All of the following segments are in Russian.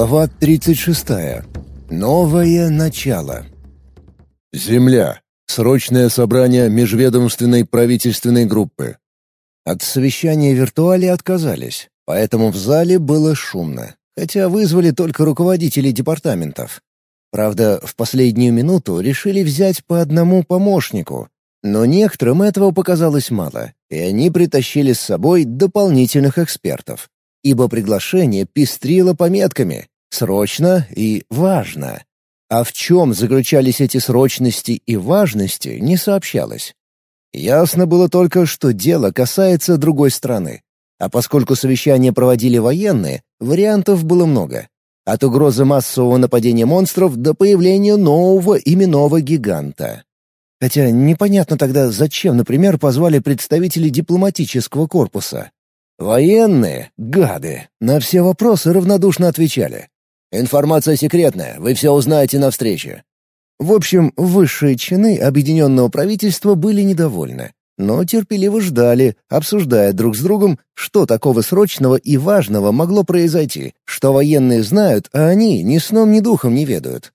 Глава 36. Новое начало. Земля. Срочное собрание межведомственной правительственной группы. От совещания виртуале отказались, поэтому в зале было шумно, хотя вызвали только руководителей департаментов. Правда, в последнюю минуту решили взять по одному помощнику, но некоторым этого показалось мало, и они притащили с собой дополнительных экспертов ибо приглашение пестрило пометками «срочно» и «важно». А в чем заключались эти срочности и важности, не сообщалось. Ясно было только, что дело касается другой страны. А поскольку совещание проводили военные, вариантов было много. От угрозы массового нападения монстров до появления нового именного гиганта. Хотя непонятно тогда, зачем, например, позвали представителей дипломатического корпуса. Военные, гады, на все вопросы равнодушно отвечали. «Информация секретная, вы все узнаете на встрече». В общем, высшие чины объединенного правительства были недовольны, но терпеливо ждали, обсуждая друг с другом, что такого срочного и важного могло произойти, что военные знают, а они ни сном, ни духом не ведают.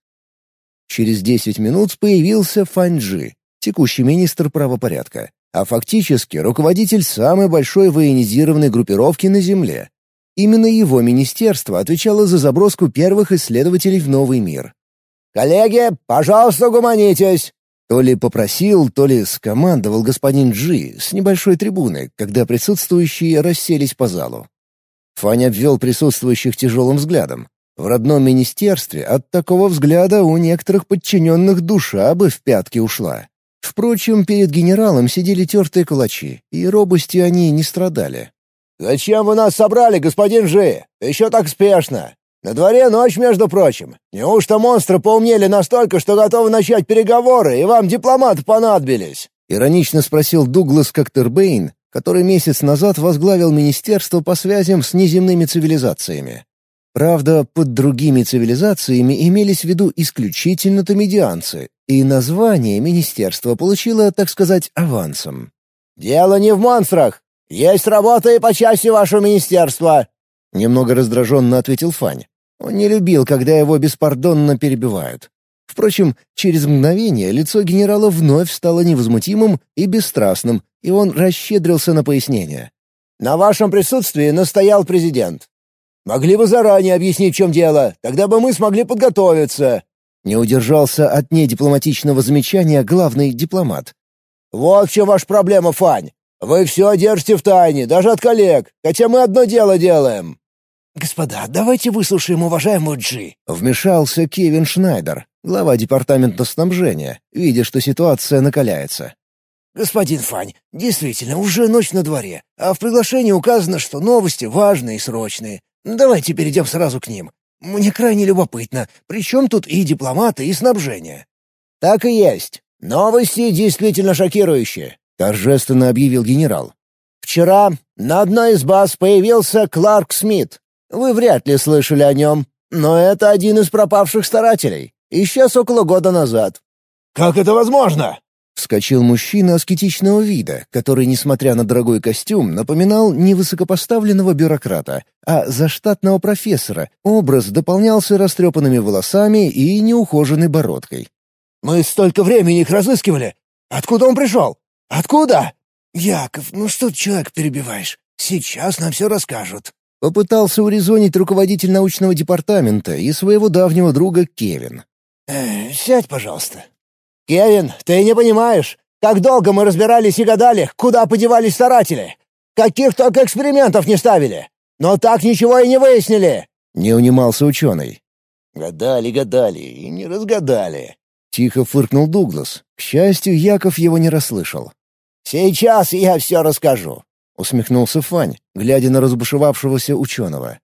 Через десять минут появился Фанджи, текущий министр правопорядка а фактически руководитель самой большой военизированной группировки на Земле. Именно его министерство отвечало за заброску первых исследователей в новый мир. «Коллеги, пожалуйста, гуманитесь!» То ли попросил, то ли скомандовал господин Джи с небольшой трибуны, когда присутствующие расселись по залу. Фань обвел присутствующих тяжелым взглядом. В родном министерстве от такого взгляда у некоторых подчиненных душа бы в пятки ушла. Впрочем, перед генералом сидели тертые кулачи, и робостью они не страдали. «Зачем вы нас собрали, господин Жи? Еще так спешно. На дворе ночь, между прочим. Неужто монстры поумнели настолько, что готовы начать переговоры, и вам дипломаты понадобились?» Иронично спросил Дуглас Коктербейн, который месяц назад возглавил Министерство по связям с неземными цивилизациями. Правда, под другими цивилизациями имелись в виду исключительно томедианцы, и название министерства получило, так сказать, авансом. «Дело не в монстрах. Есть работа и по части вашего министерства», — немного раздраженно ответил Фань. Он не любил, когда его беспардонно перебивают. Впрочем, через мгновение лицо генерала вновь стало невозмутимым и бесстрастным, и он расщедрился на пояснение. «На вашем присутствии настоял президент. Могли бы заранее объяснить, в чем дело, тогда бы мы смогли подготовиться». Не удержался от недипломатичного замечания главный дипломат. «Вот в чем ваша проблема, Фань. Вы все держите в тайне, даже от коллег, хотя мы одно дело делаем». «Господа, давайте выслушаем уважаемую Джи», — вмешался Кевин Шнайдер, глава департамента снабжения, видя, что ситуация накаляется. «Господин Фань, действительно, уже ночь на дворе, а в приглашении указано, что новости важные и срочные. Давайте перейдем сразу к ним. Мне крайне любопытно, при чем тут и дипломаты, и снабжение?» «Так и есть. Новости действительно шокирующие», — торжественно объявил генерал. «Вчера на одной из баз появился Кларк Смит. Вы вряд ли слышали о нем, но это один из пропавших старателей. Исчез около года назад». «Как это возможно?» Вскочил мужчина аскетичного вида, который, несмотря на дорогой костюм, напоминал не высокопоставленного бюрократа, а заштатного профессора. Образ дополнялся растрепанными волосами и неухоженной бородкой. «Мы столько времени их разыскивали! Откуда он пришел? Откуда?» «Яков, ну что человек перебиваешь? Сейчас нам все расскажут». Попытался урезонить руководитель научного департамента и своего давнего друга Кевин. «Э, «Сядь, пожалуйста», «Кевин, ты не понимаешь, как долго мы разбирались и гадали, куда подевались старатели. Каких только экспериментов не ставили. Но так ничего и не выяснили!» Не унимался ученый. «Гадали, гадали и не разгадали». Тихо фыркнул Дуглас. К счастью, Яков его не расслышал. «Сейчас я все расскажу», — усмехнулся Фань, глядя на разбушевавшегося ученого.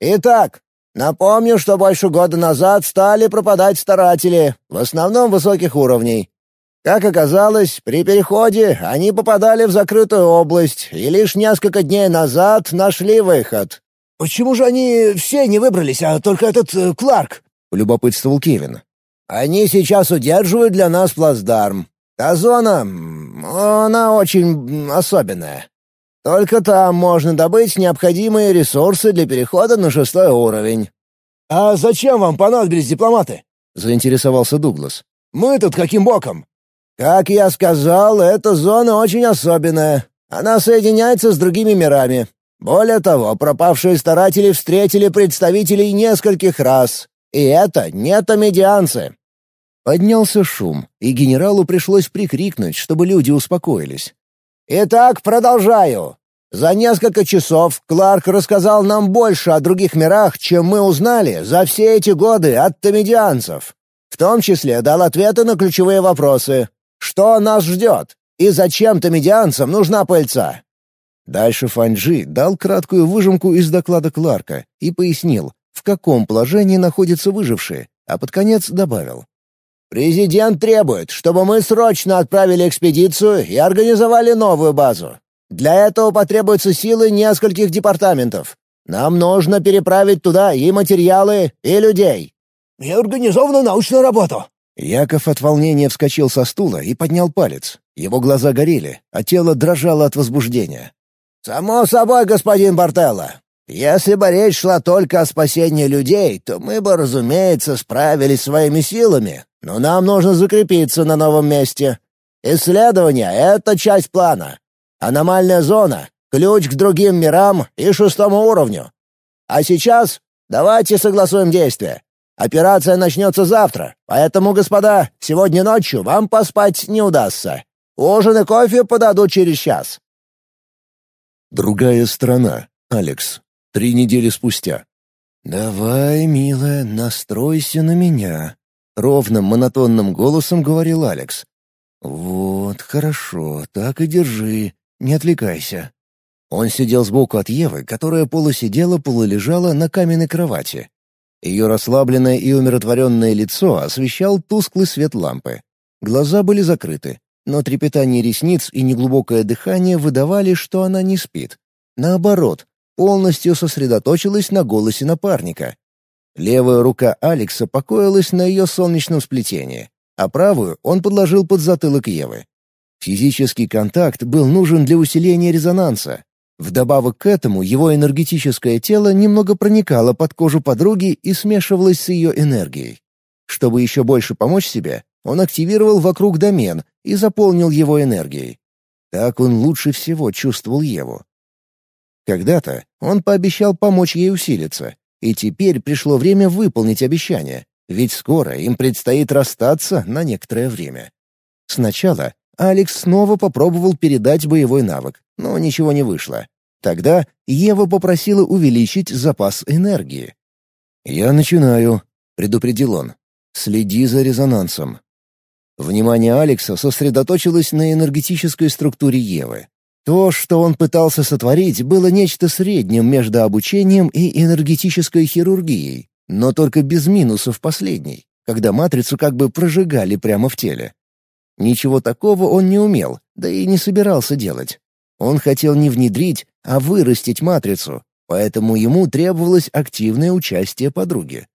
«Итак, Напомню, что больше года назад стали пропадать старатели, в основном высоких уровней. Как оказалось, при переходе они попадали в закрытую область и лишь несколько дней назад нашли выход. «Почему же они все не выбрались, а только этот э, Кларк?» — полюбопытствовал Кевин. «Они сейчас удерживают для нас плацдарм. Та зона, она очень особенная. Только там можно добыть необходимые ресурсы для перехода на шестой уровень. «А зачем вам понадобились дипломаты?» — заинтересовался Дуглас. «Мы тут каким боком?» «Как я сказал, эта зона очень особенная. Она соединяется с другими мирами. Более того, пропавшие старатели встретили представителей нескольких рас. И это не томедианцы». Поднялся шум, и генералу пришлось прикрикнуть, чтобы люди успокоились. «Итак, продолжаю. За несколько часов Кларк рассказал нам больше о других мирах, чем мы узнали за все эти годы от томедианцев. В том числе дал ответы на ключевые вопросы. Что нас ждет? И зачем томедианцам нужна пыльца? Дальше Фанджи дал краткую выжимку из доклада Кларка и пояснил, в каком положении находятся выжившие, а под конец добавил. «Президент требует, чтобы мы срочно отправили экспедицию и организовали новую базу. Для этого потребуются силы нескольких департаментов. Нам нужно переправить туда и материалы, и людей». «И организованную научную работу». Яков от волнения вскочил со стула и поднял палец. Его глаза горели, а тело дрожало от возбуждения. «Само собой, господин Бартелло. Если бы речь шла только о спасении людей, то мы бы, разумеется, справились своими силами, но нам нужно закрепиться на новом месте. Исследование — это часть плана. Аномальная зона — ключ к другим мирам и шестому уровню. А сейчас давайте согласуем действия. Операция начнется завтра, поэтому, господа, сегодня ночью вам поспать не удастся. Ужин и кофе подадут через час». Другая сторона. Алекс. Три недели спустя. «Давай, милая, настройся на меня», — ровным монотонным голосом говорил Алекс. «Вот, хорошо, так и держи. Не отвлекайся». Он сидел сбоку от Евы, которая полусидела, полулежала на каменной кровати. Ее расслабленное и умиротворенное лицо освещал тусклый свет лампы. Глаза были закрыты, но трепетание ресниц и неглубокое дыхание выдавали, что она не спит. Наоборот, полностью сосредоточилась на голосе напарника. Левая рука Алекса покоилась на ее солнечном сплетении, а правую он подложил под затылок Евы. Физический контакт был нужен для усиления резонанса. Вдобавок к этому его энергетическое тело немного проникало под кожу подруги и смешивалось с ее энергией. Чтобы еще больше помочь себе, он активировал вокруг домен и заполнил его энергией. Так он лучше всего чувствовал Еву. Когда-то он пообещал помочь ей усилиться, и теперь пришло время выполнить обещание, ведь скоро им предстоит расстаться на некоторое время. Сначала Алекс снова попробовал передать боевой навык, но ничего не вышло. Тогда Ева попросила увеличить запас энергии. «Я начинаю», — предупредил он. «Следи за резонансом». Внимание Алекса сосредоточилось на энергетической структуре Евы. То, что он пытался сотворить, было нечто средним между обучением и энергетической хирургией, но только без минусов последней, когда матрицу как бы прожигали прямо в теле. Ничего такого он не умел, да и не собирался делать. Он хотел не внедрить, а вырастить матрицу, поэтому ему требовалось активное участие подруги.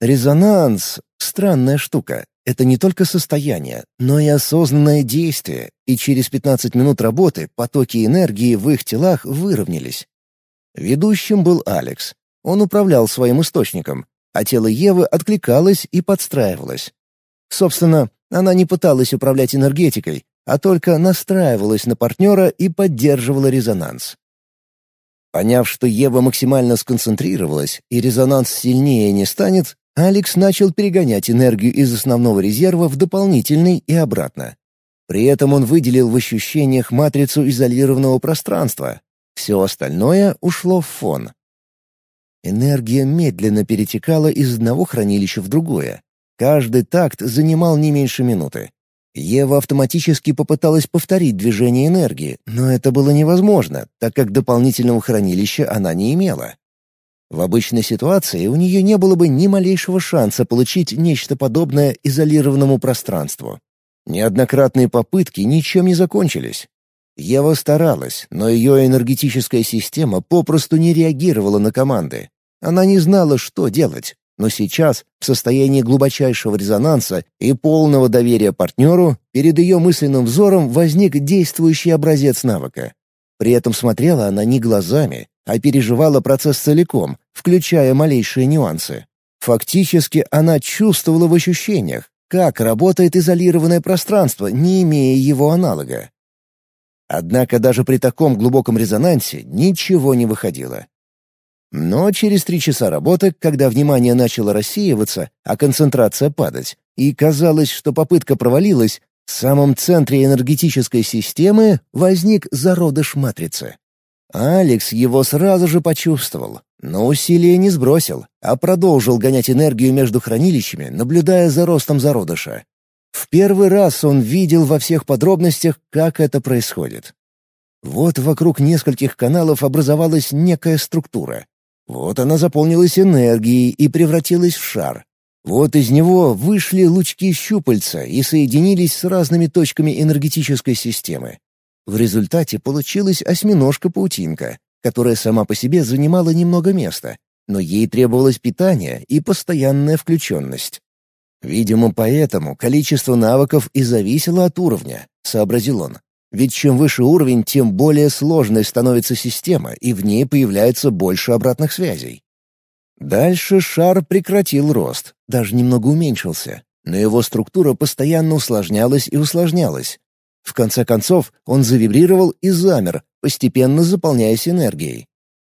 Резонанс — странная штука. Это не только состояние, но и осознанное действие, и через 15 минут работы потоки энергии в их телах выровнялись. Ведущим был Алекс. Он управлял своим источником, а тело Евы откликалось и подстраивалось. Собственно, она не пыталась управлять энергетикой, а только настраивалась на партнера и поддерживала резонанс. Поняв, что Ева максимально сконцентрировалась и резонанс сильнее не станет, Алекс начал перегонять энергию из основного резерва в дополнительный и обратно. При этом он выделил в ощущениях матрицу изолированного пространства. Все остальное ушло в фон. Энергия медленно перетекала из одного хранилища в другое. Каждый такт занимал не меньше минуты. Ева автоматически попыталась повторить движение энергии, но это было невозможно, так как дополнительного хранилища она не имела. В обычной ситуации у нее не было бы ни малейшего шанса получить нечто подобное изолированному пространству. Неоднократные попытки ничем не закончились. Ева старалась, но ее энергетическая система попросту не реагировала на команды. Она не знала, что делать. Но сейчас, в состоянии глубочайшего резонанса и полного доверия партнеру, перед ее мысленным взором возник действующий образец навыка. При этом смотрела она не глазами, а переживала процесс целиком, включая малейшие нюансы. Фактически она чувствовала в ощущениях, как работает изолированное пространство, не имея его аналога. Однако даже при таком глубоком резонансе ничего не выходило. Но через три часа работы, когда внимание начало рассеиваться, а концентрация падать, и казалось, что попытка провалилась, в самом центре энергетической системы возник зародыш матрицы. Алекс его сразу же почувствовал, но усилия не сбросил, а продолжил гонять энергию между хранилищами, наблюдая за ростом зародыша. В первый раз он видел во всех подробностях, как это происходит. Вот вокруг нескольких каналов образовалась некая структура. Вот она заполнилась энергией и превратилась в шар. Вот из него вышли лучки щупальца и соединились с разными точками энергетической системы. В результате получилась осьминожка-паутинка, которая сама по себе занимала немного места, но ей требовалось питание и постоянная включенность. Видимо, поэтому количество навыков и зависело от уровня, сообразил он. Ведь чем выше уровень, тем более сложной становится система, и в ней появляется больше обратных связей. Дальше шар прекратил рост, даже немного уменьшился, но его структура постоянно усложнялась и усложнялась. В конце концов, он завибрировал и замер, постепенно заполняясь энергией.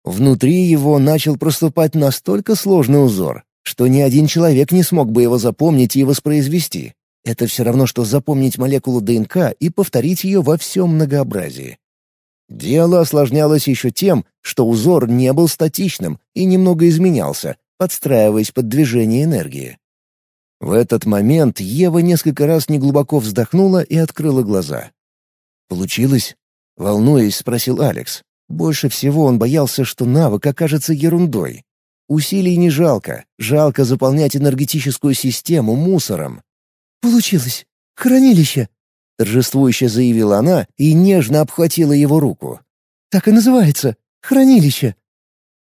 Внутри его начал проступать настолько сложный узор, что ни один человек не смог бы его запомнить и воспроизвести. Это все равно, что запомнить молекулу ДНК и повторить ее во всем многообразии. Дело осложнялось еще тем, что узор не был статичным и немного изменялся, подстраиваясь под движение энергии. В этот момент Ева несколько раз неглубоко вздохнула и открыла глаза. «Получилось?» — волнуясь, спросил Алекс. Больше всего он боялся, что навык окажется ерундой. Усилий не жалко, жалко заполнять энергетическую систему мусором. «Получилось! Хранилище!» — торжествующе заявила она и нежно обхватила его руку. «Так и называется — хранилище!»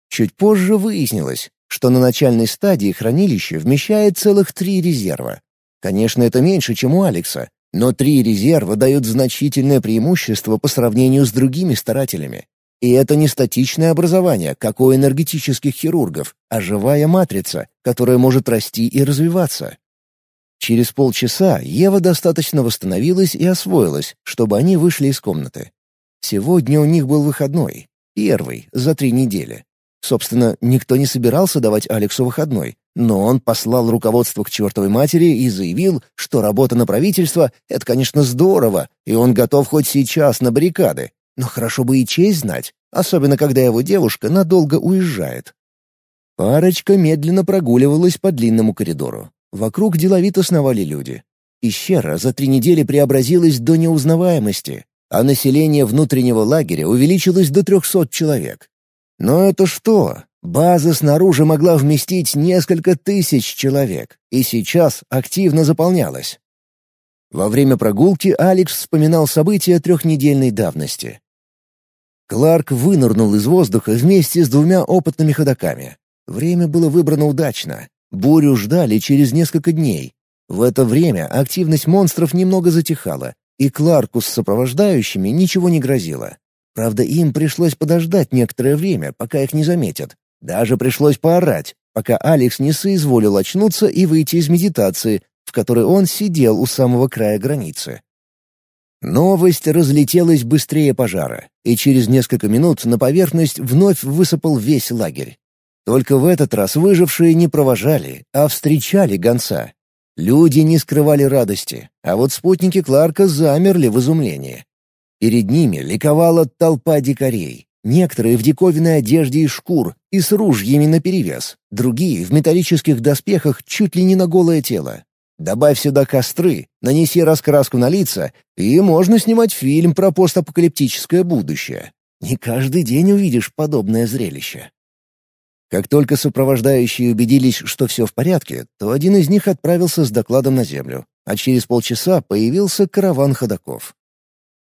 Чуть позже выяснилось, что на начальной стадии хранилище вмещает целых три резерва. Конечно, это меньше, чем у Алекса, но три резерва дают значительное преимущество по сравнению с другими старателями. И это не статичное образование, как у энергетических хирургов, а живая матрица, которая может расти и развиваться. Через полчаса Ева достаточно восстановилась и освоилась, чтобы они вышли из комнаты. Сегодня у них был выходной, первый за три недели. Собственно, никто не собирался давать Алексу выходной, но он послал руководство к чертовой матери и заявил, что работа на правительство — это, конечно, здорово, и он готов хоть сейчас на баррикады, но хорошо бы и честь знать, особенно когда его девушка надолго уезжает. Парочка медленно прогуливалась по длинному коридору. Вокруг деловито сновали люди. Пещера за три недели преобразилась до неузнаваемости, а население внутреннего лагеря увеличилось до трехсот человек. Но это что? База снаружи могла вместить несколько тысяч человек, и сейчас активно заполнялась. Во время прогулки Алекс вспоминал события трехнедельной давности. Кларк вынырнул из воздуха вместе с двумя опытными ходоками. Время было выбрано удачно. Бурю ждали через несколько дней. В это время активность монстров немного затихала, и Кларку с сопровождающими ничего не грозило. Правда, им пришлось подождать некоторое время, пока их не заметят. Даже пришлось поорать, пока Алекс не соизволил очнуться и выйти из медитации, в которой он сидел у самого края границы. Новость разлетелась быстрее пожара, и через несколько минут на поверхность вновь высыпал весь лагерь. Только в этот раз выжившие не провожали, а встречали гонца. Люди не скрывали радости, а вот спутники Кларка замерли в изумлении. Перед ними ликовала толпа дикарей. Некоторые в диковинной одежде из шкур и с ружьями наперевес, другие в металлических доспехах чуть ли не на голое тело. Добавь сюда костры, нанеси раскраску на лица, и можно снимать фильм про постапокалиптическое будущее. Не каждый день увидишь подобное зрелище. Как только сопровождающие убедились, что все в порядке, то один из них отправился с докладом на землю, а через полчаса появился караван ходоков.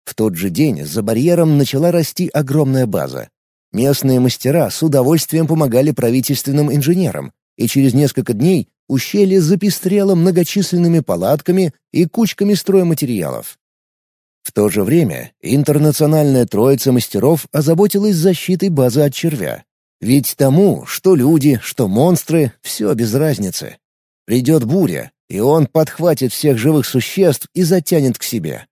В тот же день за барьером начала расти огромная база. Местные мастера с удовольствием помогали правительственным инженерам, и через несколько дней ущелье запестрело многочисленными палатками и кучками стройматериалов. В то же время интернациональная троица мастеров озаботилась защитой базы от червя. Ведь тому, что люди, что монстры, все без разницы. Придет буря, и он подхватит всех живых существ и затянет к себе.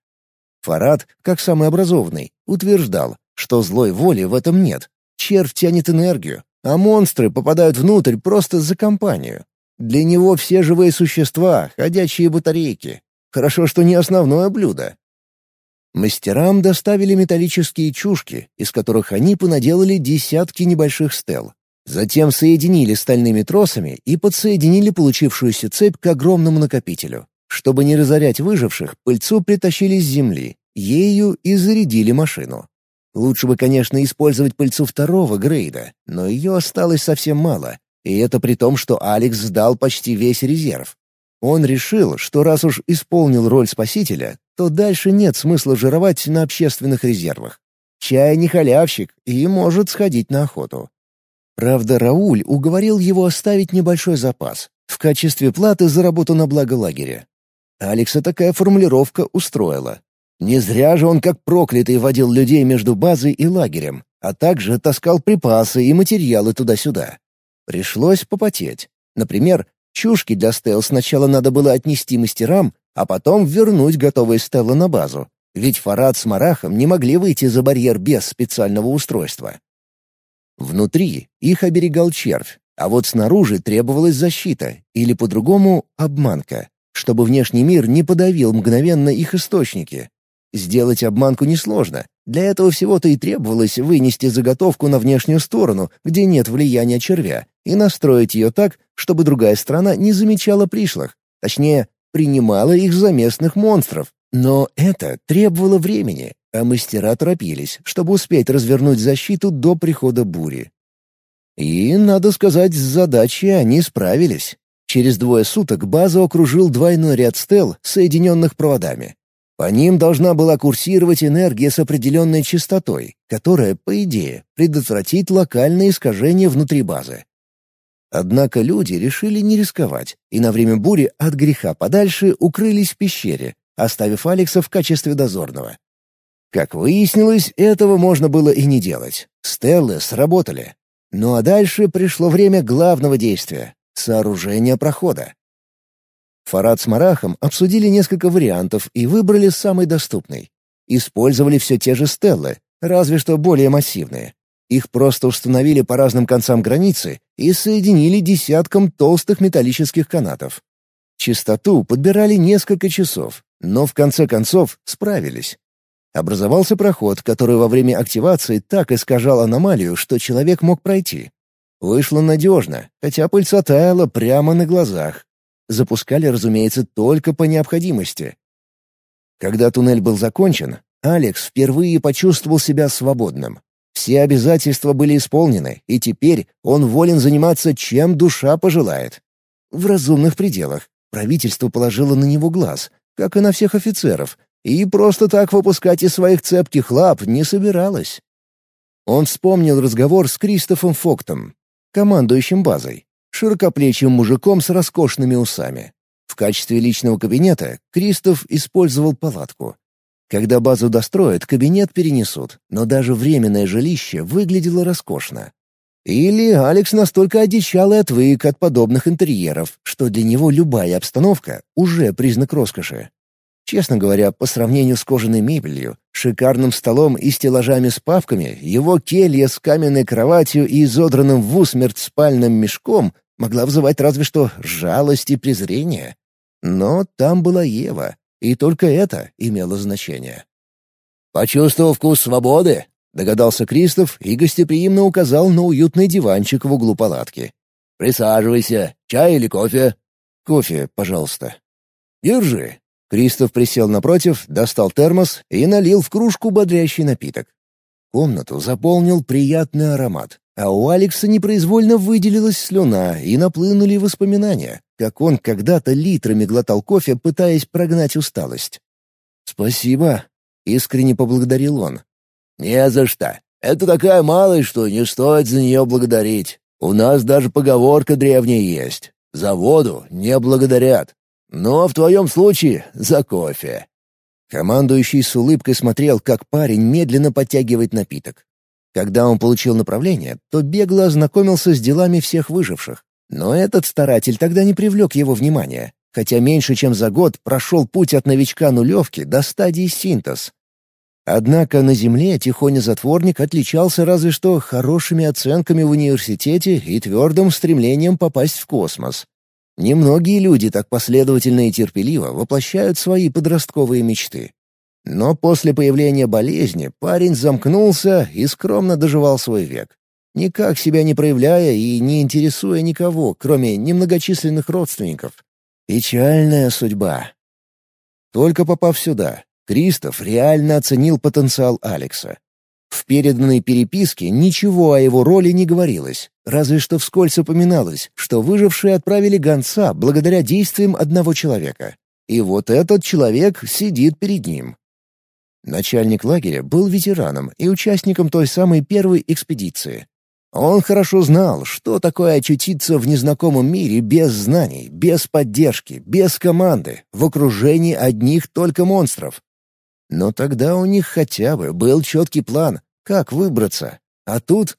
Фарад, как самый образованный, утверждал, что злой воли в этом нет. Червь тянет энергию, а монстры попадают внутрь просто за компанию. Для него все живые существа — ходячие батарейки. Хорошо, что не основное блюдо. Мастерам доставили металлические чушки, из которых они понаделали десятки небольших стел. Затем соединили стальными тросами и подсоединили получившуюся цепь к огромному накопителю. Чтобы не разорять выживших, пыльцу притащили с земли, ею и зарядили машину. Лучше бы, конечно, использовать пыльцу второго грейда, но ее осталось совсем мало, и это при том, что Алекс сдал почти весь резерв. Он решил, что раз уж исполнил роль спасителя, то дальше нет смысла жировать на общественных резервах. Чай не халявщик и может сходить на охоту. Правда, Рауль уговорил его оставить небольшой запас в качестве платы за работу на благо лагеря. Алекса такая формулировка устроила. Не зря же он как проклятый водил людей между базой и лагерем, а также таскал припасы и материалы туда-сюда. Пришлось попотеть. Например, чушки для стел сначала надо было отнести мастерам, а потом вернуть готовые стелы на базу, ведь Фарад с Марахом не могли выйти за барьер без специального устройства. Внутри их оберегал червь, а вот снаружи требовалась защита, или по-другому — обманка, чтобы внешний мир не подавил мгновенно их источники. Сделать обманку несложно. Для этого всего-то и требовалось вынести заготовку на внешнюю сторону, где нет влияния червя, и настроить ее так, чтобы другая страна не замечала пришлых. Точнее, принимала их за местных монстров. Но это требовало времени, а мастера торопились, чтобы успеть развернуть защиту до прихода бури. И, надо сказать, с задачей они справились. Через двое суток базу окружил двойной ряд стел, соединенных проводами. По ним должна была курсировать энергия с определенной частотой, которая, по идее, предотвратит локальное искажение внутри базы. Однако люди решили не рисковать, и на время бури от греха подальше укрылись в пещере, оставив Алекса в качестве дозорного. Как выяснилось, этого можно было и не делать. Стеллы сработали. Ну а дальше пришло время главного действия — сооружения прохода. Фарад с Марахом обсудили несколько вариантов и выбрали самый доступный. Использовали все те же стеллы, разве что более массивные. Их просто установили по разным концам границы и соединили десятком толстых металлических канатов. Частоту подбирали несколько часов, но в конце концов справились. Образовался проход, который во время активации так искажал аномалию, что человек мог пройти. Вышло надежно, хотя пыльца таяла прямо на глазах. Запускали, разумеется, только по необходимости. Когда туннель был закончен, Алекс впервые почувствовал себя свободным. Все обязательства были исполнены, и теперь он волен заниматься чем душа пожелает. В разумных пределах. Правительство положило на него глаз, как и на всех офицеров, и просто так выпускать из своих цепких лап не собиралось. Он вспомнил разговор с Кристофом Фоктом, командующим базой, широкоплечим мужиком с роскошными усами. В качестве личного кабинета Кристоф использовал палатку. Когда базу достроят, кабинет перенесут, но даже временное жилище выглядело роскошно. Или Алекс настолько одичал и отвык от подобных интерьеров, что для него любая обстановка — уже признак роскоши. Честно говоря, по сравнению с кожаной мебелью, шикарным столом и стеллажами с павками, его келья с каменной кроватью и изодранным в усмерть спальным мешком могла вызывать разве что жалость и презрение. Но там была Ева, и только это имело значение. «Почувствовал вкус свободы?» — догадался Кристоф и гостеприимно указал на уютный диванчик в углу палатки. «Присаживайся. Чай или кофе?» «Кофе, пожалуйста». «Держи». Кристоф присел напротив, достал термос и налил в кружку бодрящий напиток. Комнату заполнил приятный аромат, а у Алекса непроизвольно выделилась слюна и наплынули воспоминания, как он когда-то литрами глотал кофе, пытаясь прогнать усталость. «Спасибо», — искренне поблагодарил он. «Не за что. Это такая малость, что не стоит за нее благодарить. У нас даже поговорка древняя есть. За воду не благодарят. Но в твоем случае за кофе». Командующий с улыбкой смотрел, как парень медленно подтягивает напиток. Когда он получил направление, то бегло ознакомился с делами всех выживших. Но этот старатель тогда не привлек его внимания, хотя меньше чем за год прошел путь от новичка нулевки до стадии синтез. Однако на Земле Тихоня-затворник отличался разве что хорошими оценками в университете и твердым стремлением попасть в космос. Немногие люди так последовательно и терпеливо воплощают свои подростковые мечты. Но после появления болезни парень замкнулся и скромно доживал свой век, никак себя не проявляя и не интересуя никого, кроме немногочисленных родственников. Печальная судьба. Только попав сюда, Кристоф реально оценил потенциал Алекса. В переданной переписке ничего о его роли не говорилось, разве что вскользь упоминалось, что выжившие отправили гонца благодаря действиям одного человека. И вот этот человек сидит перед ним. Начальник лагеря был ветераном и участником той самой первой экспедиции. Он хорошо знал, что такое очутиться в незнакомом мире без знаний, без поддержки, без команды, в окружении одних только монстров. Но тогда у них хотя бы был четкий план, как выбраться. А тут...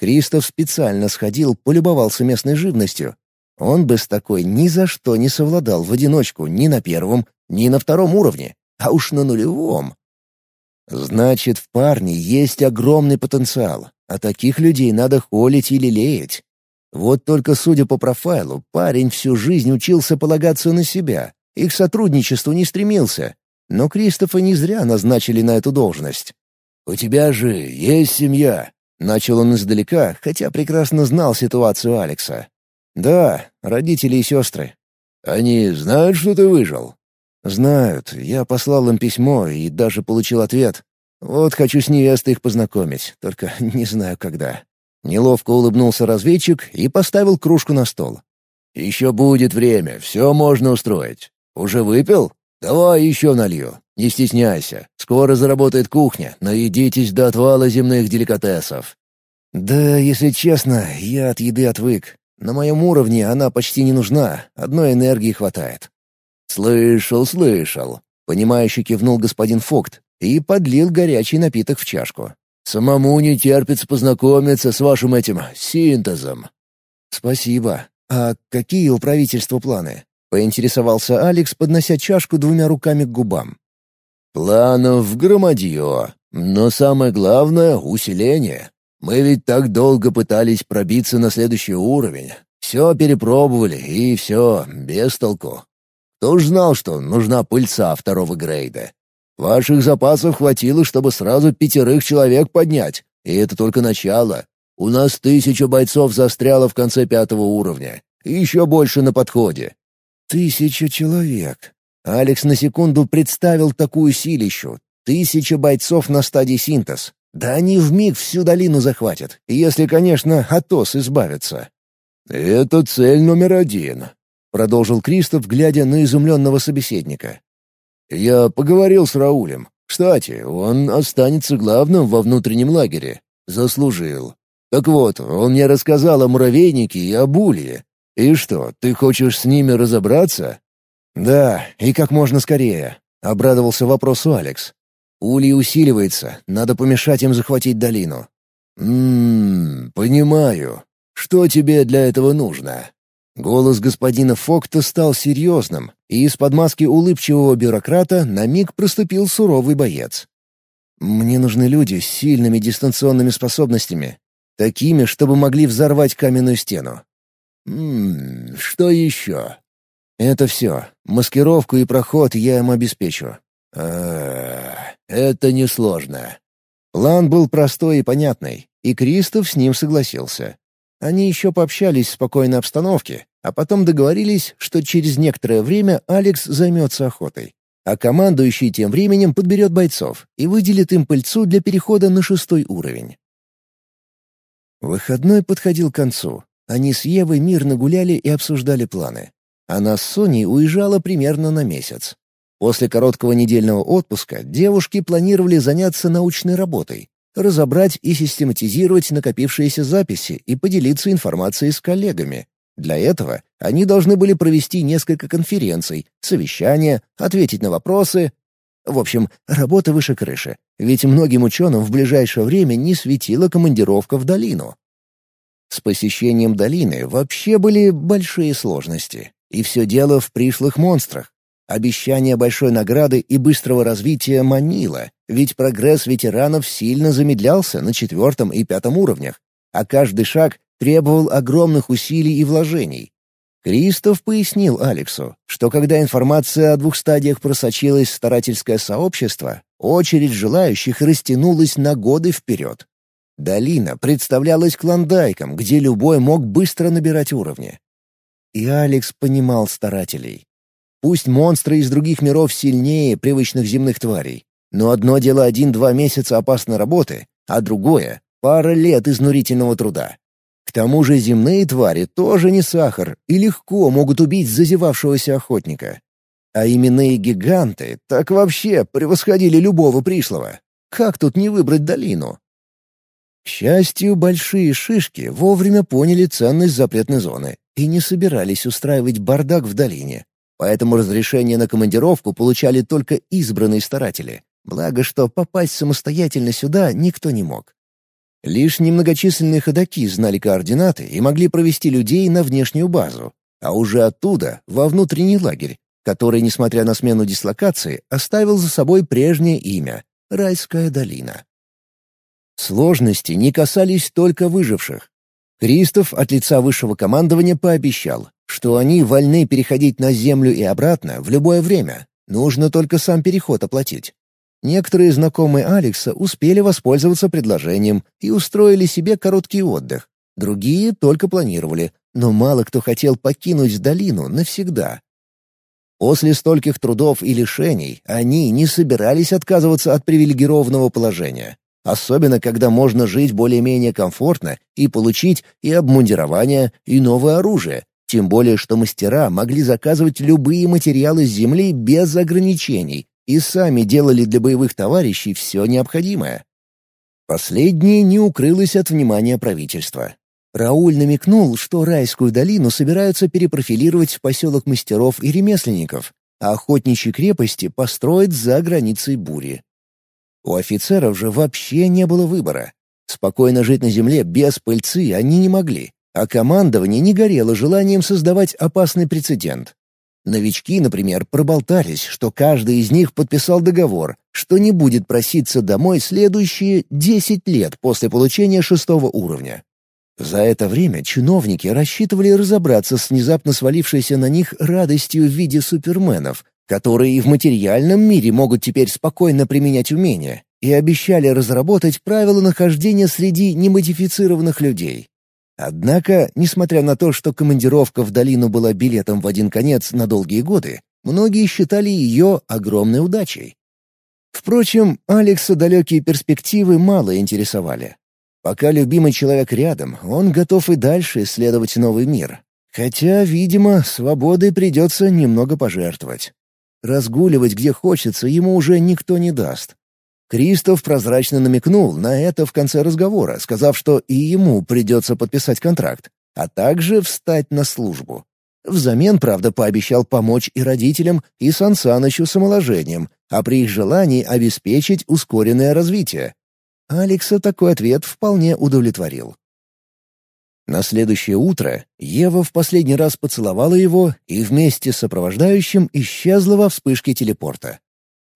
Кристоф специально сходил, полюбовался местной живностью. Он бы с такой ни за что не совладал в одиночку ни на первом, ни на втором уровне, а уж на нулевом. Значит, в парне есть огромный потенциал, а таких людей надо холить или лелеять. Вот только судя по профайлу, парень всю жизнь учился полагаться на себя и к сотрудничеству не стремился, но Кристофа не зря назначили на эту должность. «У тебя же есть семья», — начал он издалека, хотя прекрасно знал ситуацию Алекса. «Да, родители и сестры». «Они знают, что ты выжил?» «Знают. Я послал им письмо и даже получил ответ. Вот хочу с невестой их познакомить, только не знаю когда». Неловко улыбнулся разведчик и поставил кружку на стол. «Еще будет время, все можно устроить. Уже выпил?» «Давай еще налью. Не стесняйся. Скоро заработает кухня. Наедитесь до отвала земных деликатесов». «Да, если честно, я от еды отвык. На моем уровне она почти не нужна. Одной энергии хватает». «Слышал, слышал», — понимающе кивнул господин Фокт и подлил горячий напиток в чашку. «Самому не терпится познакомиться с вашим этим синтезом». «Спасибо. А какие у правительства планы?» — поинтересовался Алекс, поднося чашку двумя руками к губам. «Планов громадье, но самое главное — усиление. Мы ведь так долго пытались пробиться на следующий уровень. Все перепробовали, и все, без толку. Кто ж знал, что нужна пыльца второго грейда? Ваших запасов хватило, чтобы сразу пятерых человек поднять, и это только начало. У нас тысяча бойцов застряло в конце пятого уровня, и еще больше на подходе. Тысяча человек. Алекс на секунду представил такую силищу. Тысяча бойцов на стадии синтез. Да они вмиг всю долину захватят, если, конечно, Атос избавится. «Это цель номер один», — продолжил Кристоф, глядя на изумленного собеседника. «Я поговорил с Раулем. Кстати, он останется главным во внутреннем лагере. Заслужил. Так вот, он мне рассказал о муравейнике и об улье. «И что, ты хочешь с ними разобраться?» «Да, и как можно скорее», — обрадовался вопросу Алекс. «Улья усиливается, надо помешать им захватить долину». «Ммм, понимаю. Что тебе для этого нужно?» Голос господина Фокта стал серьезным, и из-под маски улыбчивого бюрократа на миг проступил суровый боец. «Мне нужны люди с сильными дистанционными способностями, такими, чтобы могли взорвать каменную стену. «Ммм, что еще?» «Это все. Маскировку и проход я им обеспечу». А, это несложно». План был простой и понятный, и Кристоф с ним согласился. Они еще пообщались в спокойной обстановке, а потом договорились, что через некоторое время Алекс займется охотой, а командующий тем временем подберет бойцов и выделит им пыльцу для перехода на шестой уровень. Выходной подходил к концу, они с Евой мирно гуляли и обсуждали планы. Она с Соней уезжала примерно на месяц. После короткого недельного отпуска девушки планировали заняться научной работой, разобрать и систематизировать накопившиеся записи и поделиться информацией с коллегами. Для этого они должны были провести несколько конференций, совещания, ответить на вопросы. В общем, работа выше крыши, ведь многим ученым в ближайшее время не светила командировка в долину. С посещением долины вообще были большие сложности, и все дело в пришлых монстрах. Обещание большой награды и быстрого развития манило, ведь прогресс ветеранов сильно замедлялся на четвертом и пятом уровнях, а каждый шаг требовал огромных усилий и вложений. Кристоф пояснил Алексу, что когда информация о двух стадиях просочилась в старательское сообщество, очередь желающих растянулась на годы вперед. Долина представлялась клондайком, где любой мог быстро набирать уровни. И Алекс понимал старателей. Пусть монстры из других миров сильнее привычных земных тварей, но одно дело один-два месяца опасной работы, а другое — пара лет изнурительного труда. К тому же земные твари тоже не сахар и легко могут убить зазевавшегося охотника. А именные гиганты так вообще превосходили любого пришлого. Как тут не выбрать долину? Счастью, большие шишки вовремя поняли ценность запретной зоны и не собирались устраивать бардак в долине. Поэтому разрешение на командировку получали только избранные старатели. Благо, что попасть самостоятельно сюда никто не мог. Лишь немногочисленные ходаки знали координаты и могли провести людей на внешнюю базу, а уже оттуда — во внутренний лагерь, который, несмотря на смену дислокации, оставил за собой прежнее имя — Райская долина. Сложности не касались только выживших. Кристоф от лица высшего командования пообещал, что они вольны переходить на Землю и обратно в любое время, нужно только сам переход оплатить. Некоторые знакомые Алекса успели воспользоваться предложением и устроили себе короткий отдых. Другие только планировали, но мало кто хотел покинуть долину навсегда. После стольких трудов и лишений они не собирались отказываться от привилегированного положения. Особенно, когда можно жить более-менее комфортно и получить и обмундирование, и новое оружие. Тем более, что мастера могли заказывать любые материалы с земли без ограничений, и сами делали для боевых товарищей все необходимое. Последнее не укрылось от внимания правительства. Рауль намекнул, что райскую долину собираются перепрофилировать в поселок мастеров и ремесленников, а охотничьи крепости построить за границей бури. У офицеров же вообще не было выбора. Спокойно жить на земле без пыльцы они не могли, а командование не горело желанием создавать опасный прецедент. Новички, например, проболтались, что каждый из них подписал договор, что не будет проситься домой следующие 10 лет после получения шестого уровня. За это время чиновники рассчитывали разобраться с внезапно свалившейся на них радостью в виде суперменов, которые и в материальном мире могут теперь спокойно применять умения, и обещали разработать правила нахождения среди немодифицированных людей. Однако, несмотря на то, что командировка в долину была билетом в один конец на долгие годы, многие считали ее огромной удачей. Впрочем, Алекса далекие перспективы мало интересовали. Пока любимый человек рядом, он готов и дальше исследовать новый мир. Хотя, видимо, свободой придется немного пожертвовать. Разгуливать где хочется ему уже никто не даст. Кристоф прозрачно намекнул на это в конце разговора, сказав, что и ему придется подписать контракт, а также встать на службу. Взамен, правда, пообещал помочь и родителям, и Сан Санычу с омоложением, а при их желании обеспечить ускоренное развитие. Алекса такой ответ вполне удовлетворил. На следующее утро Ева в последний раз поцеловала его и вместе с сопровождающим исчезла во вспышке телепорта.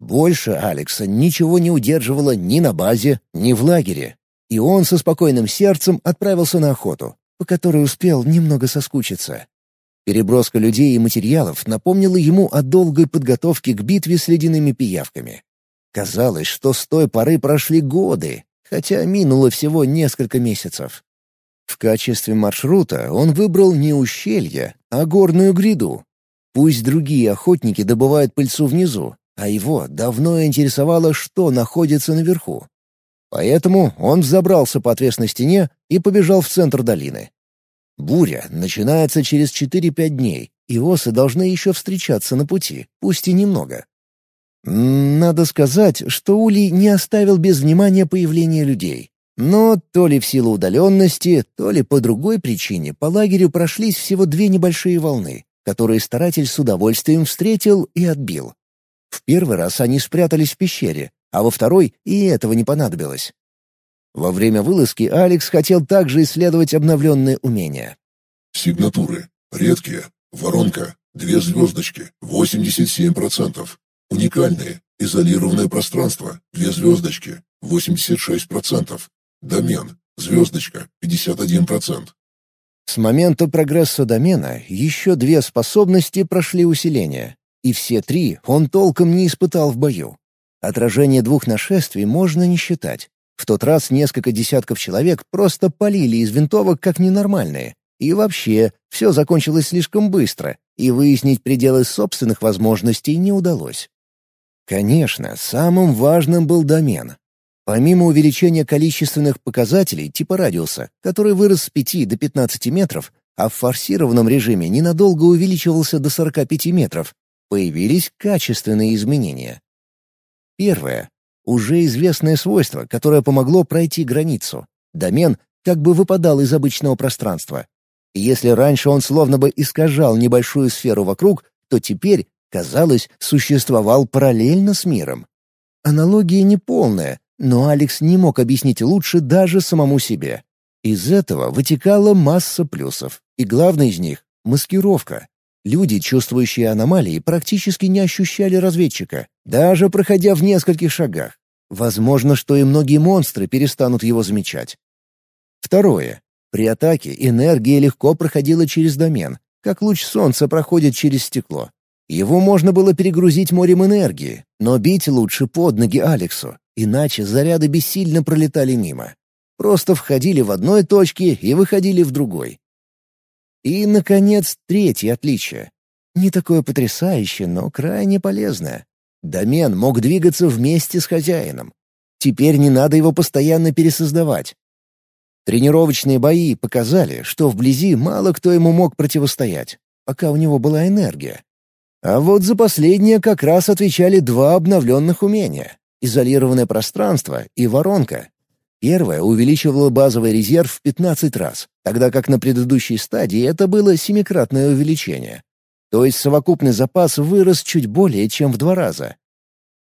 Больше Алекса ничего не удерживало ни на базе, ни в лагере, и он со спокойным сердцем отправился на охоту, по которой успел немного соскучиться. Переброска людей и материалов напомнила ему о долгой подготовке к битве с ледяными пиявками. Казалось, что с той поры прошли годы, хотя минуло всего несколько месяцев. В качестве маршрута он выбрал не ущелье, а горную гряду. Пусть другие охотники добывают пыльцу внизу, а его давно интересовало, что находится наверху. Поэтому он взобрался по отвесной стене и побежал в центр долины. Буря начинается через 4-5 дней, и осы должны еще встречаться на пути, пусть и немного. Надо сказать, что Улей не оставил без внимания появление людей. Но то ли в силу удаленности, то ли по другой причине по лагерю прошлись всего две небольшие волны, которые старатель с удовольствием встретил и отбил. В первый раз они спрятались в пещере, а во второй и этого не понадобилось. Во время вылазки Алекс хотел также исследовать обновленные умения. Сигнатуры. Редкие. Воронка. Две звездочки. 87%. Уникальные. Изолированное пространство. Две звездочки. 86%. Домен. Звездочка. 51%. С момента прогресса домена еще две способности прошли усиление, и все три он толком не испытал в бою. Отражение двух нашествий можно не считать. В тот раз несколько десятков человек просто полили из винтовок как ненормальные. И вообще, все закончилось слишком быстро, и выяснить пределы собственных возможностей не удалось. Конечно, самым важным был домен. Помимо увеличения количественных показателей типа радиуса, который вырос с 5 до 15 метров, а в форсированном режиме ненадолго увеличивался до 45 метров, появились качественные изменения. Первое уже известное свойство, которое помогло пройти границу. Домен как бы выпадал из обычного пространства. Если раньше он словно бы искажал небольшую сферу вокруг, то теперь, казалось, существовал параллельно с миром. Аналогия неполная, но Алекс не мог объяснить лучше даже самому себе. Из этого вытекала масса плюсов, и главный из них — маскировка. Люди, чувствующие аномалии, практически не ощущали разведчика, даже проходя в нескольких шагах. Возможно, что и многие монстры перестанут его замечать. Второе. При атаке энергия легко проходила через домен, как луч солнца проходит через стекло. Его можно было перегрузить морем энергии, но бить лучше под ноги Алексу, иначе заряды бессильно пролетали мимо. Просто входили в одной точке и выходили в другой. И, наконец, третье отличие. Не такое потрясающее, но крайне полезное. Домен мог двигаться вместе с хозяином. Теперь не надо его постоянно пересоздавать. Тренировочные бои показали, что вблизи мало кто ему мог противостоять, пока у него была энергия. А вот за последнее как раз отвечали два обновленных умения — изолированное пространство и воронка, Первое увеличивало базовый резерв в 15 раз, тогда как на предыдущей стадии это было семикратное увеличение. То есть совокупный запас вырос чуть более чем в два раза.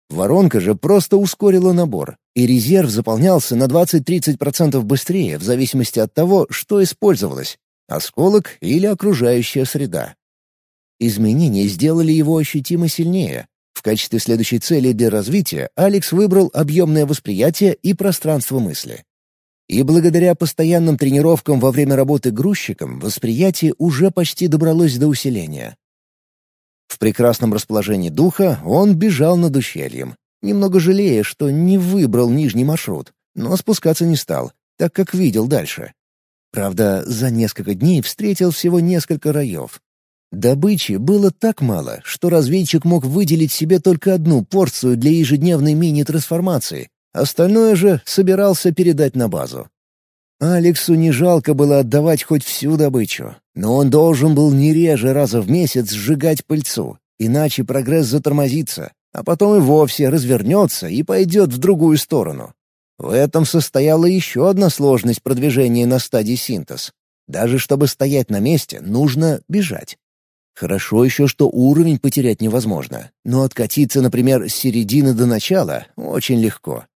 Воронка же просто ускорила набор, и резерв заполнялся на 20-30% быстрее в зависимости от того, что использовалось — осколок или окружающая среда. Изменения сделали его ощутимо сильнее, в качестве следующей цели для развития Алекс выбрал объемное восприятие и пространство мысли. И благодаря постоянным тренировкам во время работы грузчиком восприятие уже почти добралось до усиления. В прекрасном расположении духа он бежал над ущельем, немного жалея, что не выбрал нижний маршрут, но спускаться не стал, так как видел дальше. Правда, за несколько дней встретил всего несколько раев, Добычи было так мало, что разведчик мог выделить себе только одну порцию для ежедневной мини-трансформации, остальное же собирался передать на базу. Алексу не жалко было отдавать хоть всю добычу, но он должен был не реже раза в месяц сжигать пыльцу, иначе прогресс затормозится, а потом и вовсе развернется и пойдет в другую сторону. В этом состояла еще одна сложность продвижения на стадии синтез. Даже чтобы стоять на месте, нужно бежать. Хорошо еще, что уровень потерять невозможно, но откатиться, например, с середины до начала очень легко.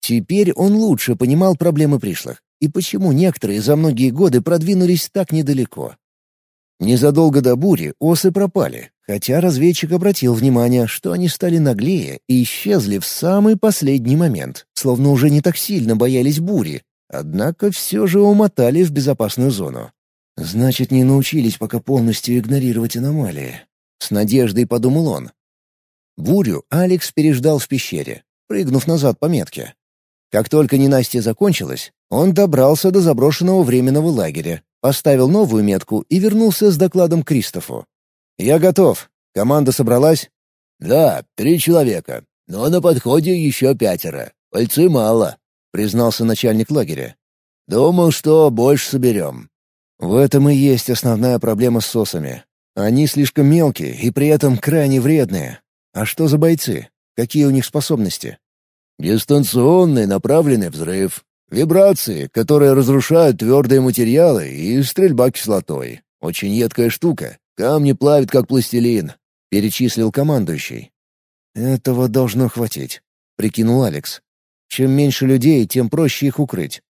Теперь он лучше понимал проблемы пришлых и почему некоторые за многие годы продвинулись так недалеко. Незадолго до бури осы пропали, хотя разведчик обратил внимание, что они стали наглее и исчезли в самый последний момент, словно уже не так сильно боялись бури, однако все же умотали в безопасную зону. Значит, не научились пока полностью игнорировать аномалии. С надеждой подумал он. Бурю Алекс переждал в пещере, прыгнув назад по метке. Как только ненастье закончилось, он добрался до заброшенного временного лагеря, поставил новую метку и вернулся с докладом Кристофу. «Я готов. Команда собралась?» «Да, три человека. Но на подходе еще пятеро. Пыльцы мало», — признался начальник лагеря. «Думал, что больше соберем. В этом и есть основная проблема с сосами. Они слишком мелкие и при этом крайне вредные. А что за бойцы? Какие у них способности? Дистанционный направленный взрыв. Вибрации, которые разрушают твердые материалы, и стрельба кислотой. Очень едкая штука. Камни плавит, как пластилин», — перечислил командующий. «Этого должно хватить», — прикинул Алекс. «Чем меньше людей, тем проще их укрыть».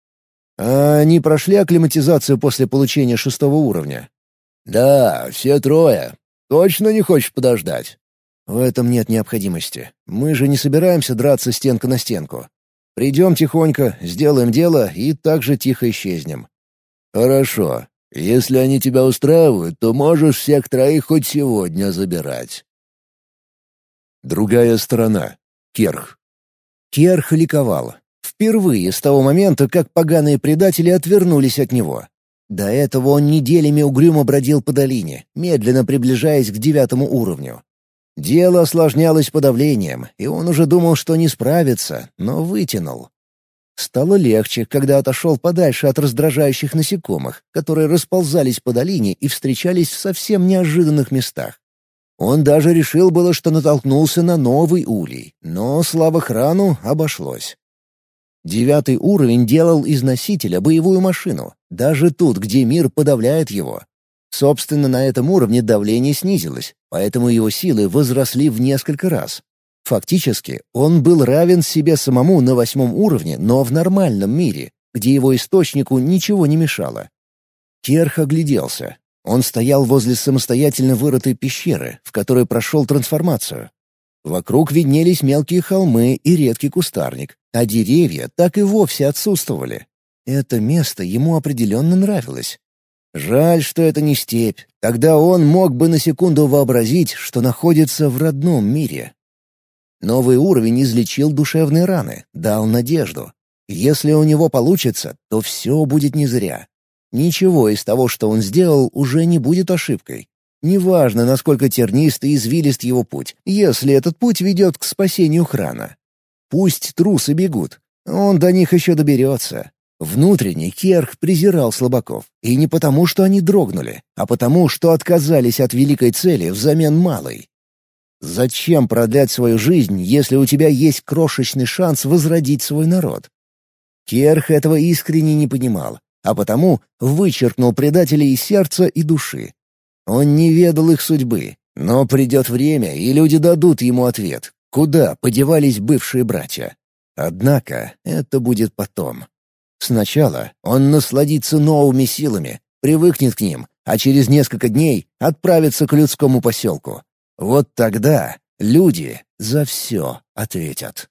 «А они прошли акклиматизацию после получения шестого уровня?» «Да, все трое. Точно не хочешь подождать?» «В этом нет необходимости. Мы же не собираемся драться стенка на стенку. Придем тихонько, сделаем дело и также тихо исчезнем». «Хорошо. Если они тебя устраивают, то можешь всех троих хоть сегодня забирать». Другая сторона. Керх. Керх ликовал. Впервые с того момента, как поганые предатели отвернулись от него. До этого он неделями угрюмо бродил по долине, медленно приближаясь к девятому уровню. Дело осложнялось подавлением, и он уже думал, что не справится, но вытянул. Стало легче, когда отошел подальше от раздражающих насекомых, которые расползались по долине и встречались в совсем неожиданных местах. Он даже решил было, что натолкнулся на новый улей, но, слава храну, обошлось. Девятый уровень делал из носителя боевую машину, даже тут, где мир подавляет его. Собственно, на этом уровне давление снизилось, поэтому его силы возросли в несколько раз. Фактически, он был равен себе самому на восьмом уровне, но в нормальном мире, где его источнику ничего не мешало. Керх огляделся. Он стоял возле самостоятельно вырытой пещеры, в которой прошел трансформацию. Вокруг виднелись мелкие холмы и редкий кустарник, а деревья так и вовсе отсутствовали. Это место ему определенно нравилось. Жаль, что это не степь. Тогда он мог бы на секунду вообразить, что находится в родном мире. Новый уровень излечил душевные раны, дал надежду. Если у него получится, то все будет не зря. Ничего из того, что он сделал, уже не будет ошибкой. Неважно, насколько тернист и извилист его путь, если этот путь ведет к спасению храна. Пусть трусы бегут, он до них еще доберется. Внутренний Керх презирал слабаков. И не потому, что они дрогнули, а потому, что отказались от великой цели взамен малой. Зачем продлять свою жизнь, если у тебя есть крошечный шанс возродить свой народ? Керх этого искренне не понимал, а потому вычеркнул предателей из сердца и души, он не ведал их судьбы, но придет время, и люди дадут ему ответ, куда подевались бывшие братья. Однако это будет потом. Сначала он насладится новыми силами, привыкнет к ним, а через несколько дней отправится к людскому поселку. Вот тогда люди за все ответят.